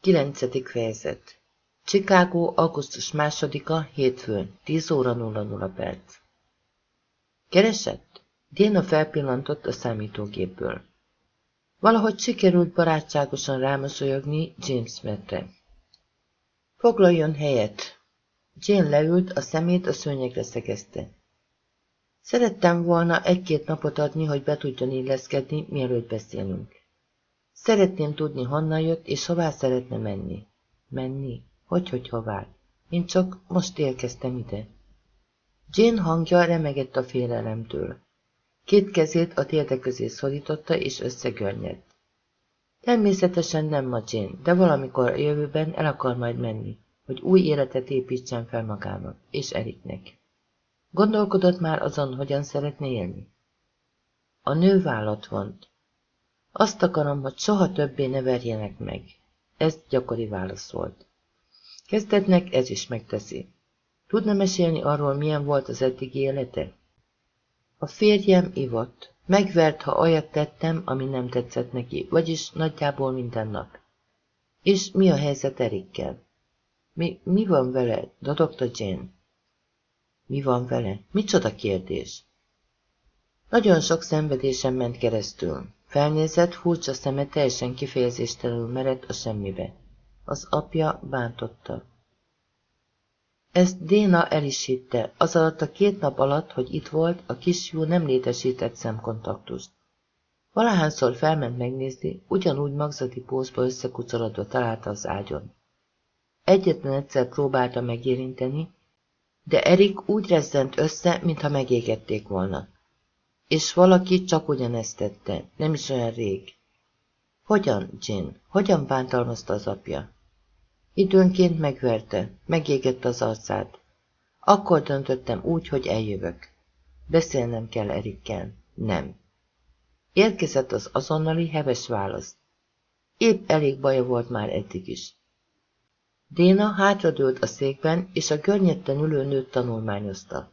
Kilencedik fejezet Chicago, augusztus másodika, hétfőn, 10 óra 00 perc. Keresett? Déna felpillantott a számítógépből. Valahogy sikerült barátságosan rámosolyogni James Smithre. Foglaljon helyet. Jane leült, a szemét a szőnyegre szegezte. Szerettem volna egy-két napot adni, hogy be tudjon illeszkedni, mielőtt beszélünk. Szeretném tudni, honnan jött, és hová szeretne menni. Menni? Hogy, hogy hová? Én csak most érkeztem ide. Jane hangja remegett a félelemtől. Két kezét a térde közé szorította, és összegörnyedt. Természetesen nem ma Jane, de valamikor a jövőben el akar majd menni, hogy új életet építsen fel magának, és Eriknek. Gondolkodott már azon, hogyan szeretne élni? A nő vállat vont. Azt akarom, hogy soha többé ne verjenek meg. Ez gyakori válasz volt. Kezdetnek ez is megteszi. Tudna mesélni arról, milyen volt az eddigi élete? A férjem ivott. Megvert, ha olyat tettem, ami nem tetszett neki, vagyis nagyjából minden nap. És mi a helyzet Erikkel? Mi, mi van vele? dadogta Jane. Mi van vele? Micsoda kérdés? Nagyon sok szenvedésen ment keresztül. Felnézett, furcsa szeme teljesen kifejezéstelenül merett a semmibe. Az apja bántotta. Ezt Déna el is hitte, az alatt a két nap alatt, hogy itt volt, a kisfiú nem létesített szemkontaktust. Valahányszor felment megnézni, ugyanúgy magzati pózba összekucorodva találta az ágyon. Egyetlen egyszer próbálta megérinteni, de Erik úgy rezzent össze, mintha megégették volna. És valaki csak ugyanezt tette, nem is olyan rég. Hogyan, Jin? Hogyan bántalmazta az apja? Időnként megverte, megégette az arcát. Akkor döntöttem úgy, hogy eljövök. Beszélnem kell Erikkel. Nem. Érkezett az azonnali heves válasz. Épp elég baja volt már eddig is. Déna hátradőlt a székben, és a görnyetten ülő nőt tanulmányozta.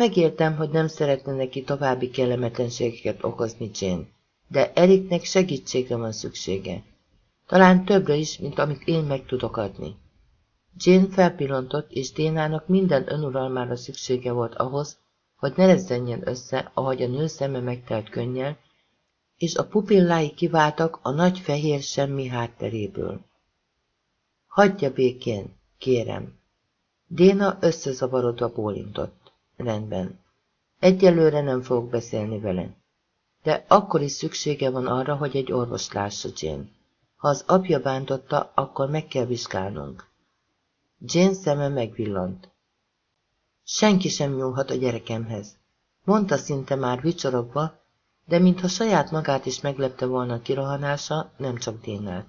Megértem, hogy nem szeretne neki további kellemetlenségeket okozni Jane, de Eriknek segítségre van szüksége. Talán többre is, mint amit én meg tudok adni. Jane felpillantott, és Dénának minden önuralmára szüksége volt ahhoz, hogy ne rezzenjen össze, ahogy a nő szeme megtelt könnyel, és a pupillái kiváltak a nagy fehér semmi hátteréből. Hagyja békén, kérem. Déna összezavarodva bólintott. Rendben. Egyelőre nem fogok beszélni vele. De akkor is szüksége van arra, hogy egy orvos lássa Jane. Ha az apja bántotta, akkor meg kell vizsgálnunk. Jane szeme megvillant. Senki sem nyúlhat a gyerekemhez. Mondta szinte már vicsorogva, de mintha saját magát is meglepte volna a kirohanása, nem csak Dénát.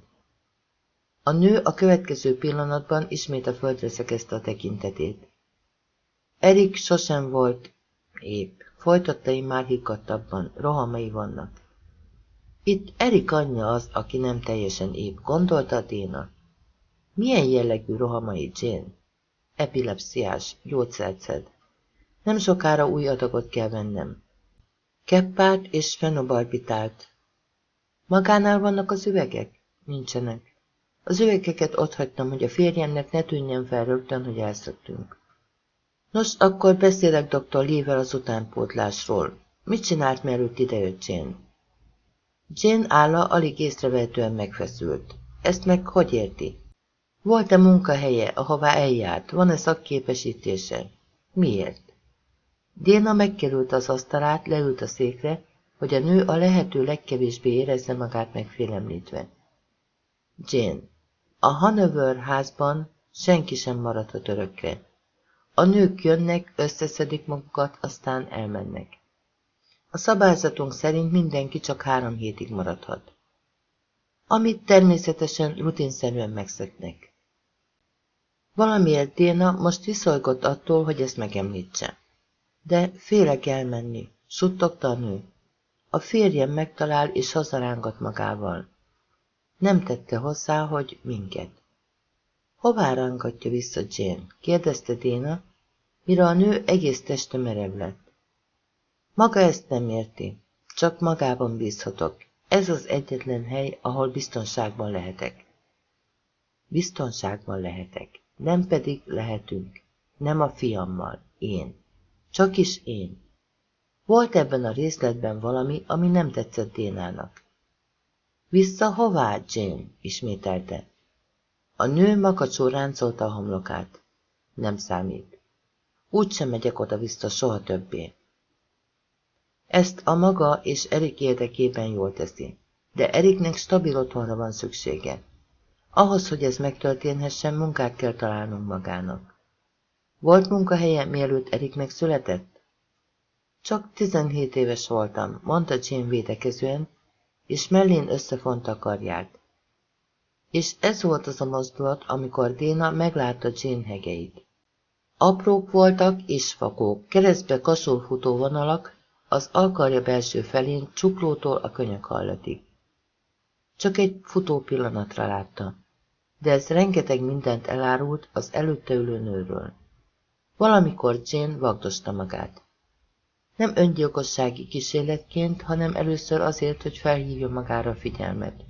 A nő a következő pillanatban ismét a földre szegezte a tekintetét. Erik sosem volt épp, folytatta már higgadtabban, rohamai vannak. Itt Erik anyja az, aki nem teljesen épp, gondolta Déna. Milyen jellegű rohamai Jane? Epilepsziás, gyógyszert. Nem sokára új adagot kell vennem. Keppárt és fenobarbitált. Magánál vannak az üvegek? Nincsenek. Az üvegeket ott hagytam, hogy a férjemnek ne tűnjen fel rögtön, hogy elszöktünk. Nos, akkor beszélek dr. Lee-vel az utánpótlásról. Mit csinált, mielőtt idejött Jane? Jane álla alig észrevehetően megfeszült. Ezt meg hogy érti? Volt-e munkahelye, ahová eljárt? Van-e szakképesítése? Miért? Déna megkerült az asztalát, leült a székre, hogy a nő a lehető legkevésbé érezze magát megfélemlítve. Jane, a Hanover házban senki sem maradhat örökre. A nők jönnek, összeszedik magukat, aztán elmennek. A szabályzatunk szerint mindenki csak három hétig maradhat. Amit természetesen rutinszerűen megszöknek. Valamiért Déna most viszolygott attól, hogy ezt megemlítse. De félek elmenni, suttogta a nő. A férjem megtalál és hazarángat magával. Nem tette hozzá, hogy minket. Hová rángatja vissza Jane? kérdezte Déna, mire a nő egész teste merev lett. Maga ezt nem érti, csak magában bízhatok. Ez az egyetlen hely, ahol biztonságban lehetek. Biztonságban lehetek, nem pedig lehetünk. Nem a fiammal, én. Csak is én. Volt ebben a részletben valami, ami nem tetszett Dénának. Vissza hová, Jane? ismételte. A nő makacsó ráncolta a homlokát. Nem számít. Úgy sem megyek oda-vissza soha többé. Ezt a maga és Erik érdekében jól teszi, de Eriknek stabil otthonra van szüksége. Ahhoz, hogy ez megtörténhessen, munkát kell találnunk magának. Volt munkahelye, mielőtt Erik megszületett? Csak tizenhét éves voltam, mondta Jane védekezően, és mellén összefonta a karját. És ez volt az a mozdulat, amikor Déna meglátta Jane hegeit. Aprók voltak és fakók, keresztbe kasulfutó vonalak, az alkarja belső felén csuklótól a könyök hallatig. Csak egy futó pillanatra látta, de ez rengeteg mindent elárult az előtte ülő nőről. Valamikor Jane vagdosta magát. Nem öngyilkossági kísérletként, hanem először azért, hogy felhívja magára figyelmet.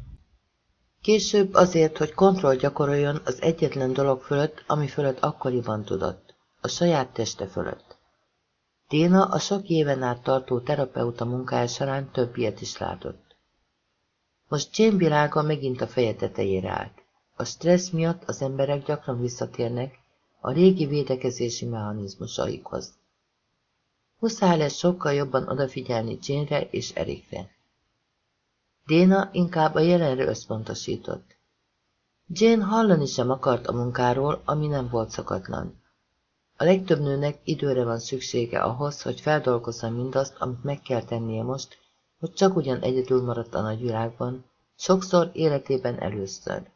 Később azért, hogy kontroll gyakoroljon az egyetlen dolog fölött, ami fölött akkoriban tudott, a saját teste fölött. Déna a sok éven át tartó terapeuta munkája során több ilyet is látott. Most Jane világa megint a feje tetejére állt. A stressz miatt az emberek gyakran visszatérnek a régi védekezési mechanizmusaikhoz. Muszáj lesz sokkal jobban odafigyelni Jane-re és Erikre. Déna inkább a jelenre összpontosított. Jane hallani sem akart a munkáról, ami nem volt szokatlan. A legtöbb nőnek időre van szüksége ahhoz, hogy feldolgozza mindazt, amit meg kell tennie most, hogy csak ugyan egyedül maradt a nagyvilágban, sokszor életében először.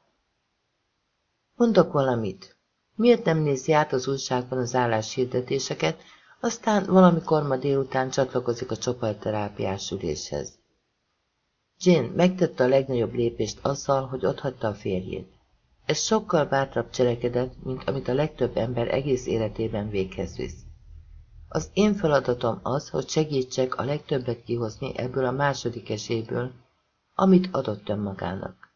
Mondok valamit. Miért nem nézi át az újságban az álláshirdetéseket, aztán valamikor ma délután csatlakozik a csoportterápiás üléshez. Jane megtette a legnagyobb lépést azzal, hogy otthagyta a férjét. Ez sokkal bátrabb cselekedet, mint amit a legtöbb ember egész életében véghez visz. Az én feladatom az, hogy segítsek a legtöbbet kihozni ebből a második esélyből, amit adott önmagának.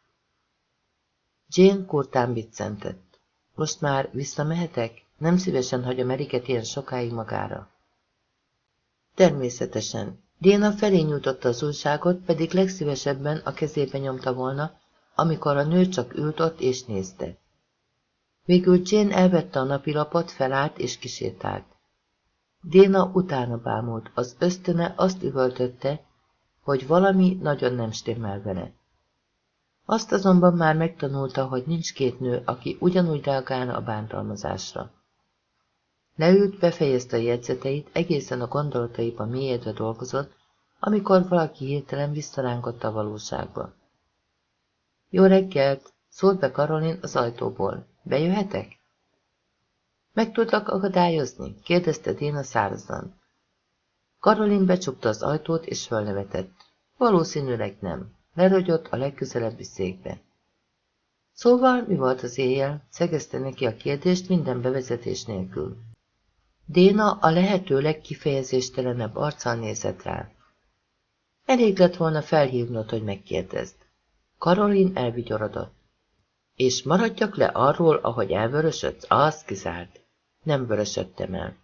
Jane kurtán biccentett. Most már visszamehetek? Nem szívesen hagy Meriket ilyen sokáig magára. Természetesen. Déna felé nyújtotta az újságot, pedig legszívesebben a kezébe nyomta volna, amikor a nő csak ült ott és nézte. Végül Jane elvette a napilapot, felállt és kisétált. Déna utána bámult, az ösztöne azt üvöltötte, hogy valami nagyon nem stimmel vele. Azt azonban már megtanulta, hogy nincs két nő, aki ugyanúgy reagálna a bántalmazásra. Leült, befejezte a jegyzeteit, egészen a gondolataiban mélyedve dolgozott, amikor valaki hirtelen visszaránkotta a valóságba. Jó reggelt! Szólt be Karolin az ajtóból. Bejöhetek? Meg tudlak akadályozni? kérdezte Déna szárazan. Karolin becsukta az ajtót és fölnevetett. Valószínűleg nem. Lerogyott a legközelebbi székbe. Szóval mi volt az éjjel? Szegezte neki a kérdést minden bevezetés nélkül. Déna a lehető legkifejezéstelenebb arccal nézett rá. Elég lett volna felhívnod, hogy megkérdezd. Karolin elvigyorodott. És maradjak le arról, ahogy elvörösödsz? Az kizárt. Nem vörösödtem el.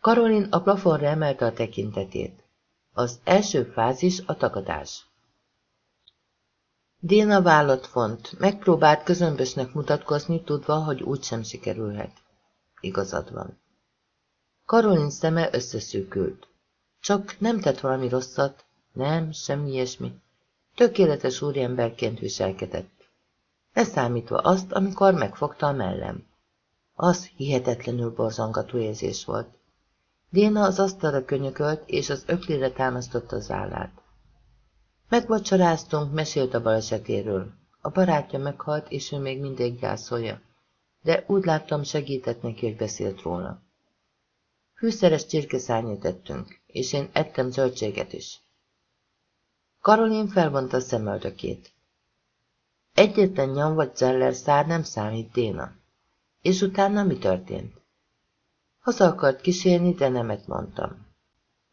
Karolin a plafonra emelte a tekintetét. Az első fázis a tagadás. Déna vállat font, megpróbált közömbösnek mutatkozni, tudva, hogy úgysem sikerülhet. Igazad van. Karolin szeme összeszűkült. Csak nem tett valami rosszat, nem, semmi ilyesmi. Tökéletes úriemberként viselkedett. Leszámítva azt, amikor megfogta a mellem. Az hihetetlenül borzangató érzés volt. Déna az asztalra könyökölt, és az öklére támasztotta az állát. Megvacsoráztunk, mesélt a balesetéről. A barátja meghalt, és ő még mindig gyászolja. De úgy láttam, segített neki, hogy beszélt róla. Fűszeres csirkeszárnyat ettünk, és én ettem zöldséget is. Karolin felvonta a szemöldökét. Egyetlen nyom vagy zeller szár nem számít Déna. És utána mi történt? Haza akart kísérni, de nemet mondtam.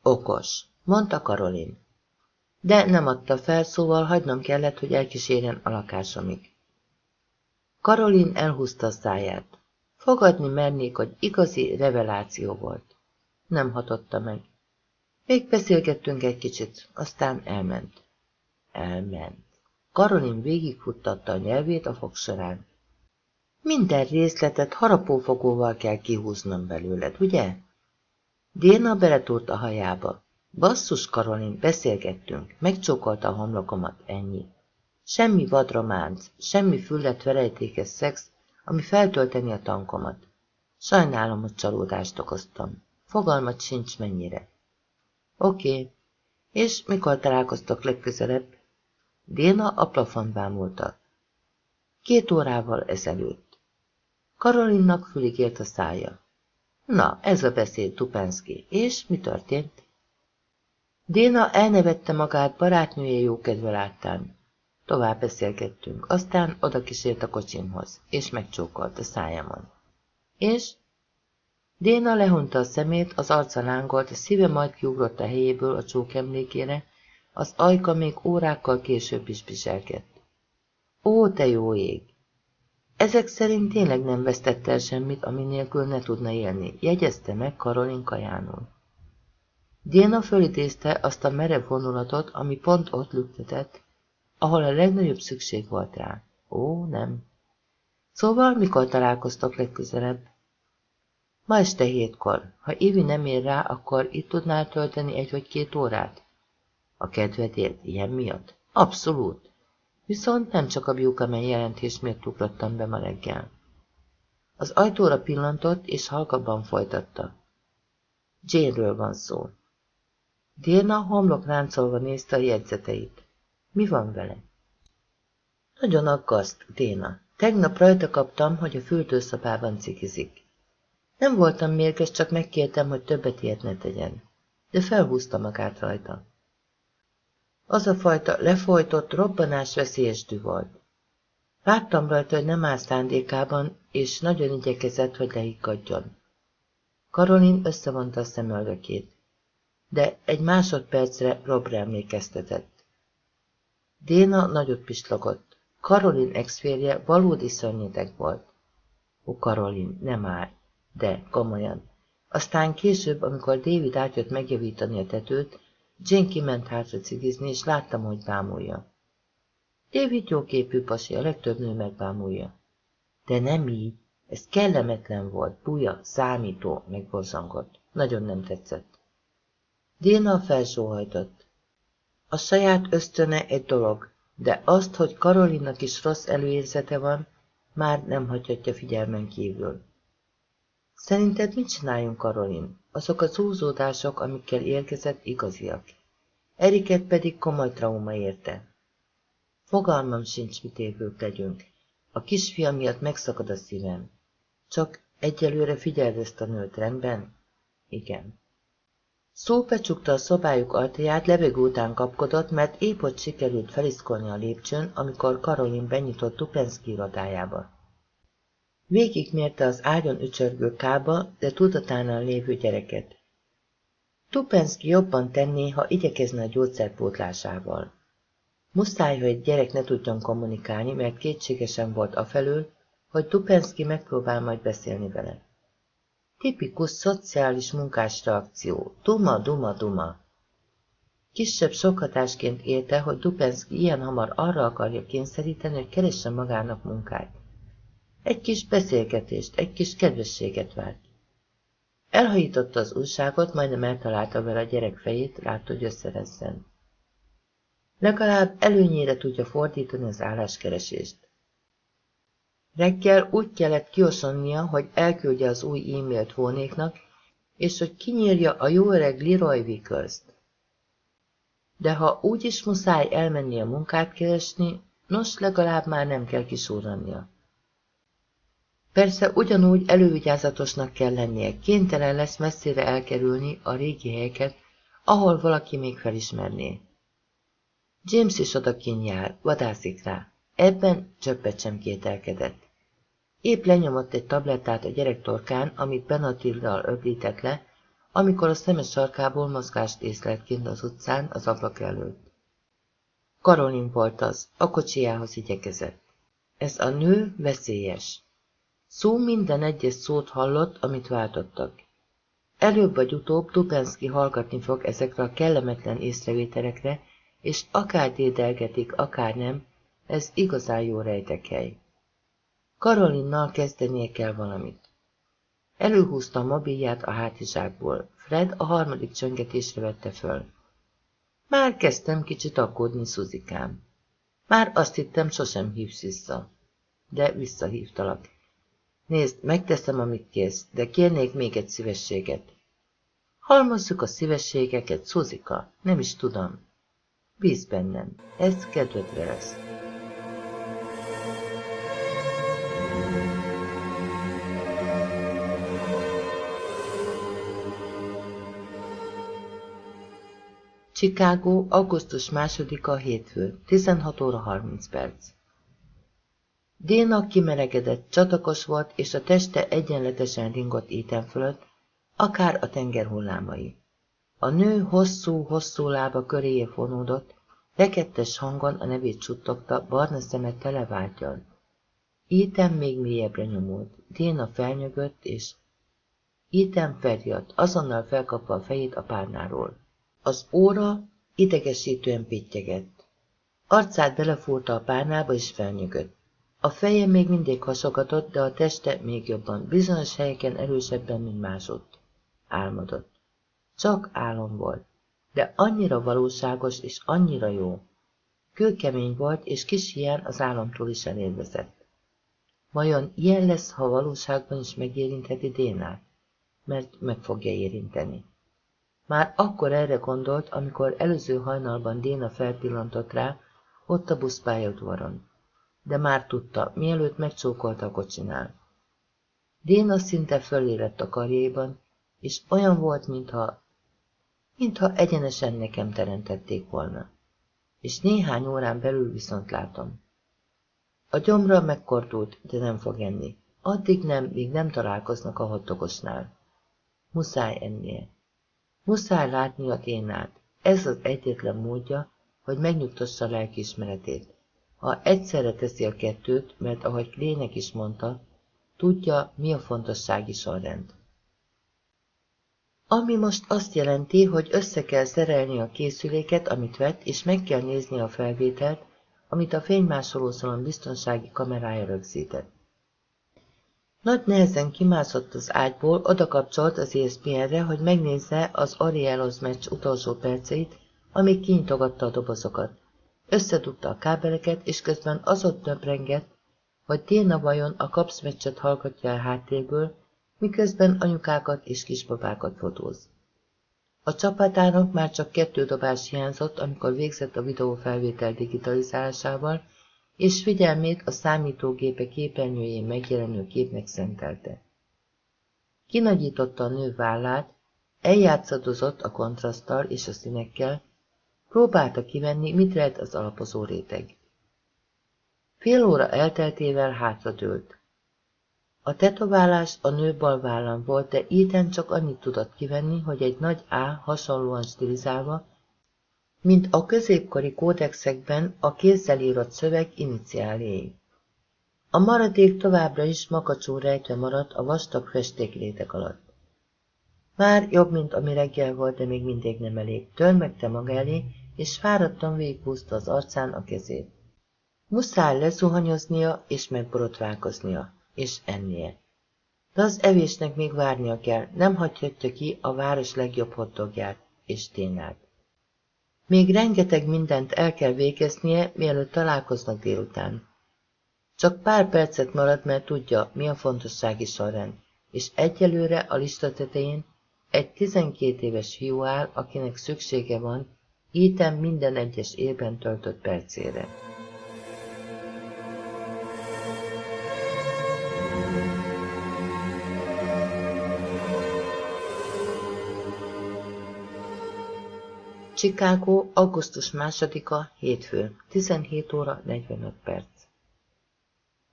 Okos, mondta Karolin. De nem adta fel, szóval hagynom kellett, hogy elkísérjen a lakásomig. Karolin elhúzta a száját. Fogadni mernék, hogy igazi reveláció volt. Nem hatotta meg. Még beszélgettünk egy kicsit, aztán elment. Elment. Karolin végigfuttatta a nyelvét a fog során. Minden részletet harapófogóval kell kihúznom belőled, ugye? Déna beletúrt a hajába. Basszus, Karolin, beszélgettünk, megcsókolta a homlokomat, ennyi. Semmi vadrománc, semmi füllet verejtékes szex, ami feltölteni a tankomat. Sajnálom, hogy csalódást okoztam. Fogalmat sincs mennyire. Oké. És mikor találkoztok legközelebb? Déna a plafon bámulta. Két órával ezelőtt. Karolinnak fülig ért a szája. Na, ez a beszéd, Tupenszki. És mi történt? Déna elnevette magát barátnője jókedve láttán. Tovább beszélgettünk, aztán oda kísért a kocsimhoz, és megcsókolt a szájamon. És? Déna lehunta a szemét, az arca lángolt, a szíve majd kiugrott a helyéből a csók emlékére, az ajka még órákkal később is viselkedett. Ó, te jó ég! Ezek szerint tényleg nem vesztette el semmit, ami nélkül ne tudna élni, jegyezte meg Karolin kajánul. Déna fölidézte azt a merev vonulatot, ami pont ott lüktetett, ahol a legnagyobb szükség volt rá. Ó, nem. Szóval mikor találkoztok legközelebb? Ma este hétkor. Ha Ivi nem ér rá, akkor itt tudnál tölteni egy vagy két órát? A kedvedért, ilyen miatt? Abszolút. Viszont nem csak a Buchanan jelentés miatt ugrottam be ma reggel. Az ajtóra pillantott, és halkabban folytatta. Jane-ről van szó. Délna homlok ráncolva nézte a jegyzeteit. Mi van vele? Nagyon aggaszt, Déna. Tegnap rajta kaptam, hogy a fürdőszobában cikizik. Nem voltam mérges, csak megkértem, hogy többet ilyet ne tegyen. De felhúzta magát rajta. Az a fajta lefolytott, robbanás veszélyes dű volt. Láttam rajta, hogy nem áll szándékában, és nagyon igyekezett, hogy lehikkadjon. Karolin összevonta a szemöldökét, de egy másodpercre Robra emlékeztetett. Déna nagyot pislogott. Karolin exférje valódi szörnyeteg volt. Ó, Karolin, nem már, de komolyan. Aztán később, amikor David átjött megjavítani a tetőt, Jane kiment hátra cigizni, és láttam, hogy bámulja. David jóképű pasi, a legtöbb nő megbámulja. De nem így. Ez kellemetlen volt, buja, számító, megborzangott. Nagyon nem tetszett. Déna felsóhajtott. A saját ösztöne egy dolog, de azt, hogy Karolinnak is rossz előérzete van, már nem hagyhatja figyelmen kívül. Szerinted mit csináljunk, Karolin? Azok a zúzódások, amikkel érkezett, igaziak. Eriket pedig komoly trauma érte. Fogalmam sincs, mit évők legyünk. A kisfiam miatt megszakad a szívem. Csak egyelőre figyeld ezt a nőt, rendben? Igen. Szó becsukta a szobájuk ajtaját, levegő után kapkodott, mert épp hogy sikerült feliszkolni a lépcsőn, amikor Karolin benyitott Tupenszki irodájába. Végigmérte az ágyon ücsörgő kába, de tudatánál lévő gyereket. Tupenszki jobban tenné, ha igyekezne a gyógyszerpótlásával. Muszáj, hogy egy gyerek ne tudjon kommunikálni, mert kétségesen volt afelől, hogy Tupenszki megpróbál majd beszélni vele. Tipikus szociális munkás reakció. Duma, duma, duma. Kisebb sokhatásként élte, hogy Dupenszki ilyen hamar arra akarja kényszeríteni, hogy keresse magának munkát. Egy kis beszélgetést, egy kis kedvességet várt. Elhajította az újságot, majdnem eltalálta vele a gyerek fejét, látta, hogy összerezzen. Legalább előnyére tudja fordítani az álláskeresést. Reggel úgy kellett kiosonnia, hogy elküldje az új e-mailt volnéknak, és hogy kinyírja a jó öreg Leroy vickers -t. De ha úgy is muszáj elmennie munkát keresni, nos, legalább már nem kell kisúrania. Persze ugyanúgy elővigyázatosnak kell lennie, kénytelen lesz messzire elkerülni a régi helyeket, ahol valaki még felismerné. James is odakin jár, vadászik rá. Ebben csöppet sem kételkedett. Épp lenyomott egy tablettát a gyerek torkán, amit Benatillal öblített le, amikor a szemes sarkából mozgást észlelt kint az utcán az ablak előtt. Karolin volt az, a kocsijához igyekezett. Ez a nő veszélyes. Szó minden egyes szót hallott, amit váltottak. Előbb vagy utóbb Tupenszki hallgatni fog ezekre a kellemetlen észrevételekre, és akár dédelgetik, akár nem, ez igazán jó rejtekhely. Karolinnal kezdenie kell valamit. Előhúzta a mobilját a hátizsákból. Fred a harmadik csöngetésre vette föl. Már kezdtem kicsit aggódni, Szuzikám. Már azt hittem, sosem hívsz vissza. De visszahívtalak. Nézd, megteszem, amit kész, de kérnék még egy szívességet. Halmozzuk a szívességeket, Szuzika, nem is tudom. Bíz bennem, ez kedvedre lesz. Chicago, augusztus másodika, hétfő, 16 óra 30 perc. Déna kimelegedett, csatakos volt, és a teste egyenletesen ringott éten fölött, akár a tenger hullámai. A nő hosszú-hosszú lába köréje fonódott, rekettes hangon a nevét suttogta, barna szemet televágyal. Ítem még mélyebbre nyomult, Déna felnyögött, és Ítem felriadt, azonnal felkapva a fejét a párnáról. Az óra idegesítően pittyegett. Arcát belefúrta a párnába, és felnyögött. A feje még mindig hasogatott, de a teste még jobban, bizonyos helyeken erősebben, mint másott. Álmodott. Csak álom volt, de annyira valóságos és annyira jó. Kőkemény volt, és kis hián az álomtól is elérvezett. Vajon ilyen lesz, ha valóságban is megérintheti Dénát? Mert meg fogja érinteni. Már akkor erre gondolt, amikor előző hajnalban Déna felpillantott rá, ott a buszpályaudvaron. De már tudta, mielőtt megcsókolta a kocsinál. Déna szinte fölérett a karjaiban, és olyan volt, mintha, mintha egyenesen nekem teremtették volna. És néhány órán belül viszont látom. A gyomra megkortult, de nem fog enni. Addig nem, míg nem találkoznak a hottogosnál. Muszáj ennie. Muszáj látni a ténát. Ez az egyetlen módja, hogy megnyugtassa lelkiismeretét. Ha egyszerre teszi a kettőt, mert ahogy Lének is mondta, tudja, mi a fontossági sorrend. Ami most azt jelenti, hogy össze kell szerelni a készüléket, amit vett, és meg kell nézni a felvételt, amit a fénymásolószalon biztonsági kamerája rögzített. Nagy nehezen kimászott az ágyból, oda kapcsolt az ESPN-re, hogy megnézze az Arielos meccs utolsó perceit, amíg kinyitogatta a dobozokat. Összedugta a kábeleket, és közben azon töprengett, hogy Téna vajon a kapsz meccset hallgatja el háttérből, miközben anyukákat és kisbabákat fotóz. A csapatának már csak kettő dobás hiányzott, amikor végzett a videófelvétel digitalizálásával, és figyelmét a számítógépe képernyőjén megjelenő képnek szentelte. Kinagyította a nő vállát, eljátszadozott a kontraszttal és a színekkel, próbálta kivenni, mit rejt az alapozó réteg. Fél óra elteltével hátradőlt. A tetoválás a nő bal vállán volt, de Ethan csak annyit tudott kivenni, hogy egy nagy A hasonlóan stilizálva mint a középkori kódexekben a kézzel írott szöveg iniciáléi. A maradék továbbra is makacsul rejtve maradt a vastag festéklétek alatt. Már jobb, mint ami reggel volt, de még mindig nem elég. Törmegte maga elé, és fáradtan végighúzta az arcán a kezét. Muszáj lezuhanyoznia és megborotválkoznia, és ennie. De az evésnek még várnia kell, nem hagyhatja ki a város legjobb hotdogját és ténát. Még rengeteg mindent el kell végeznie, mielőtt találkoznak délután. Csak pár percet marad, mert tudja, mi a fontossági sorrend, és egyelőre a lista tetején egy 12 éves fiú áll, akinek szüksége van Ethan minden egyes évben töltött percére. Chicago, augusztus másodika, hétfő, 17 óra 45 perc.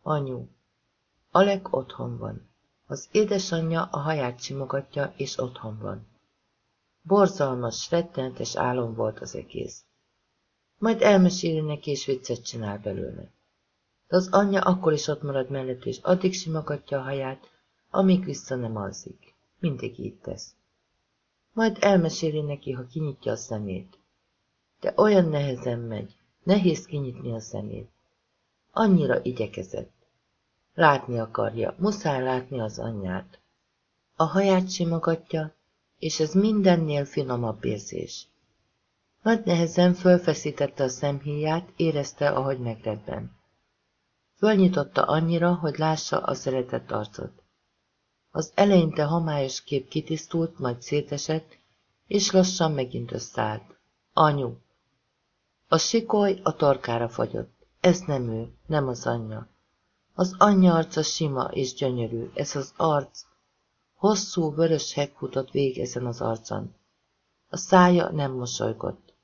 Anyu, Alek otthon van. Az édesanyja a haját simogatja, és otthon van. Borzalmas, rettenetes álom volt az egész. Majd elmeséli neki, és viccet csinál belőle. de az anyja akkor is ott marad mellett, és addig simogatja a haját, amíg vissza nem alszik. Mindig így tesz. Majd elmeséli neki, ha kinyitja a szemét. De olyan nehezen megy, nehéz kinyitni a szemét. Annyira igyekezett. Látni akarja, muszáj látni az anyját. A haját simogatja, és ez mindennél finomabb érzés. Nagy nehezen fölfeszítette a szemhéját, érezte, ahogy megrebben. Fölnyitotta annyira, hogy lássa a szeretett arcot. Az eleinte hamályos kép kitisztult, majd szétesett, és lassan megint összeállt. Anyu! A sikoly a torkára fagyott. Ez nem ő, nem az anyja. Az anyja arca sima és gyönyörű, ez az arc. Hosszú, vörös heg futott ezen az arcon. A szája nem mosolygott.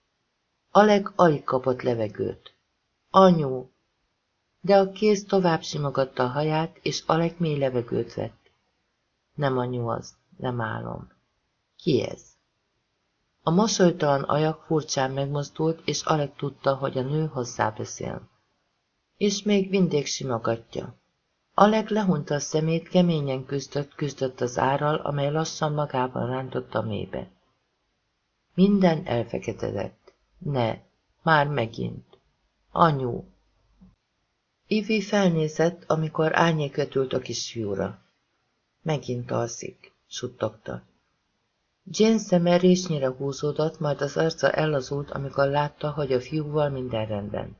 Aleg alig kapott levegőt. Anyu! De a kéz tovább simogatta a haját, és Aleg mély levegőt vett. Nem anyu az, nem álom. Ki ez? A mosolytalan ajak furcsán megmozdult, és Alek tudta, hogy a nő hozzá beszél. És még mindig simogatja. Alek lehunta a szemét, keményen küzdött, küzdött az árral, amely lassan magában rántotta a mélybe. Minden elfeketedett. Ne, már megint. Anyu. Ivi felnézett, amikor árnyék a kisfiúra. Megint alszik, suttogta. Jane szeme résnyire húzódott, majd az arca ellazult, amikor látta, hogy a fiúval minden rendben.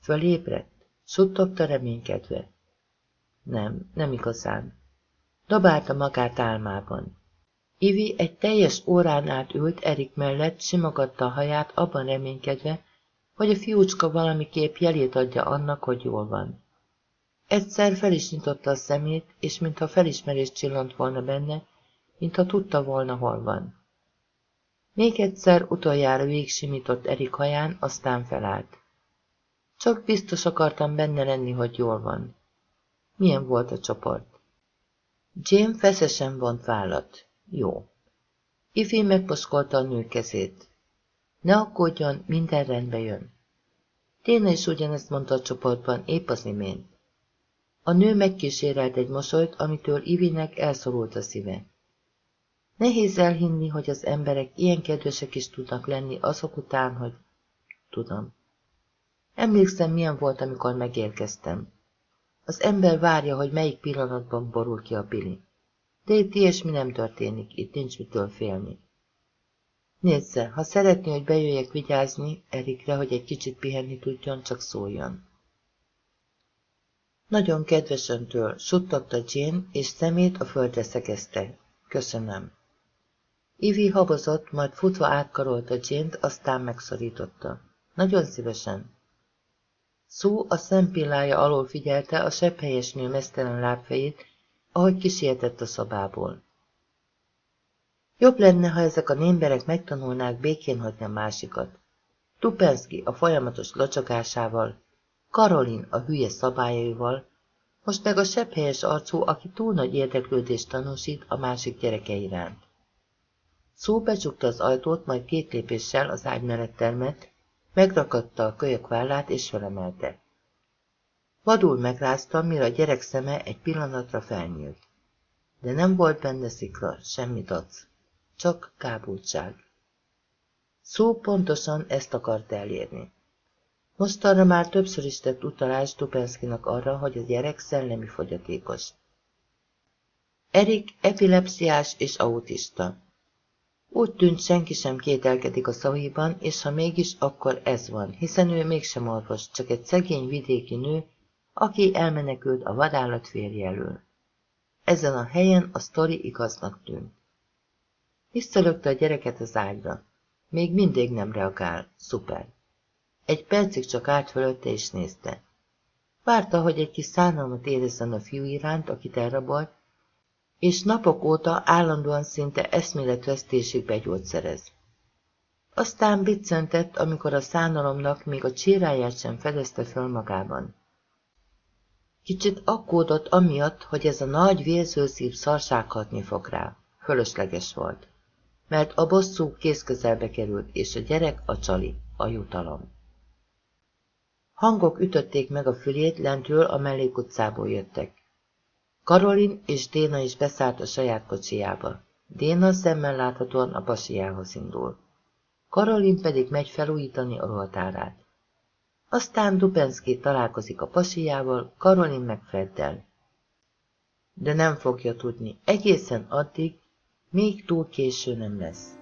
Fölébredt, suttogta reménykedve. Nem, nem igazán. Dobálta magát álmában. Ivi egy teljes órán át ült Erik mellett, simogatta a haját, abban reménykedve, hogy a fiúcska valamiképp jelét adja annak, hogy jól van. Egyszer fel is nyitotta a szemét, és mintha felismerés csillant volna benne, mintha tudta volna, hol van. Még egyszer utoljára végsimított Erik haján, aztán felállt. Csak biztos akartam benne lenni, hogy jól van. Milyen volt a csoport? Jane feszesen vont vállat. Jó. Ifi megposkolta a nő kezét. Ne aggódjon, minden rendbe jön. Téna is ugyanezt mondta a csoportban, épp az imént. A nő megkísérelt egy mosolyt, amitől Ivinek elszorult a szíve. Nehéz elhinni, hogy az emberek ilyen kedvesek is tudnak lenni azok után, hogy... Tudom. Emlékszem, milyen volt, amikor megérkeztem. Az ember várja, hogy melyik pillanatban borul ki a pili. De itt ilyesmi nem történik, itt nincs mitől félni. Nézze, ha szeretné, hogy bejöjjek vigyázni Erikre, hogy egy kicsit pihenni tudjon, csak szóljon. Nagyon kedves öntől, suttogta Jane, és szemét a földre szegezte. Köszönöm. Ivi habozott, majd futva átkarolta Jane-t, aztán megszorította. Nagyon szívesen. Szó a szempillája alól figyelte a sepphelyes nő mesztelen lábfejét, ahogy kisietett a szobából. Jobb lenne, ha ezek a némberek megtanulnák békén hagyni a másikat. Tupenszki a folyamatos locsogásával, Karolin a hülye szabályaival, most meg a sepphelyes arcú, aki túl nagy érdeklődést tanúsít a másik gyereke iránt. Szó becsukta az ajtót, majd két lépéssel az ágy mellett termett, megrakatta a kölyök vállát és felemelte. Vadul megrázta, mire a gyerek szeme egy pillanatra felnyílt. De nem volt benne szikra, semmi dac, csak kábultság. Szó pontosan ezt akart elérni. Most arra már többször is tett utalást Tupenszkinak arra, hogy a gyerek szellemi fogyatékos. Erik epilepsziás és autista. Úgy tűnt, senki sem kételkedik a szaviban, és ha mégis, akkor ez van, hiszen ő mégsem orvos, csak egy szegény vidéki nő, aki elmenekült a vadállat férje elől. Ezen a helyen a sztori igaznak tűnt. Visszalökte a gyereket az ágyra. Még mindig nem reagál. Szuper. Egy percig csak állt fölötte és nézte. Várta, hogy egy kis szánalmat érezzen a fiú iránt, akit elrabolt, és napok óta állandóan szinte eszméletvesztésig begyógyszerez. Aztán biccentett, amikor a szánalomnak még a cséráját sem fedezte föl magában. Kicsit akkódott amiatt, hogy ez a nagy vérzőszív szarsághatni fog rá. Fölösleges volt. Mert a bosszú kézközelbe került, és a gyerek a csali, a jutalom. Hangok ütötték meg a fülét, lentről a mellékutcából jöttek. Karolin és Déna is beszállt a saját kocsijába. Déna szemmel láthatóan a pasiához indul. Karolin pedig megy felújítani a ruhatárát. Aztán Dupenszki találkozik a pasiával, Karolin meg Freddel. De nem fogja tudni, egészen addig, még túl késő nem lesz.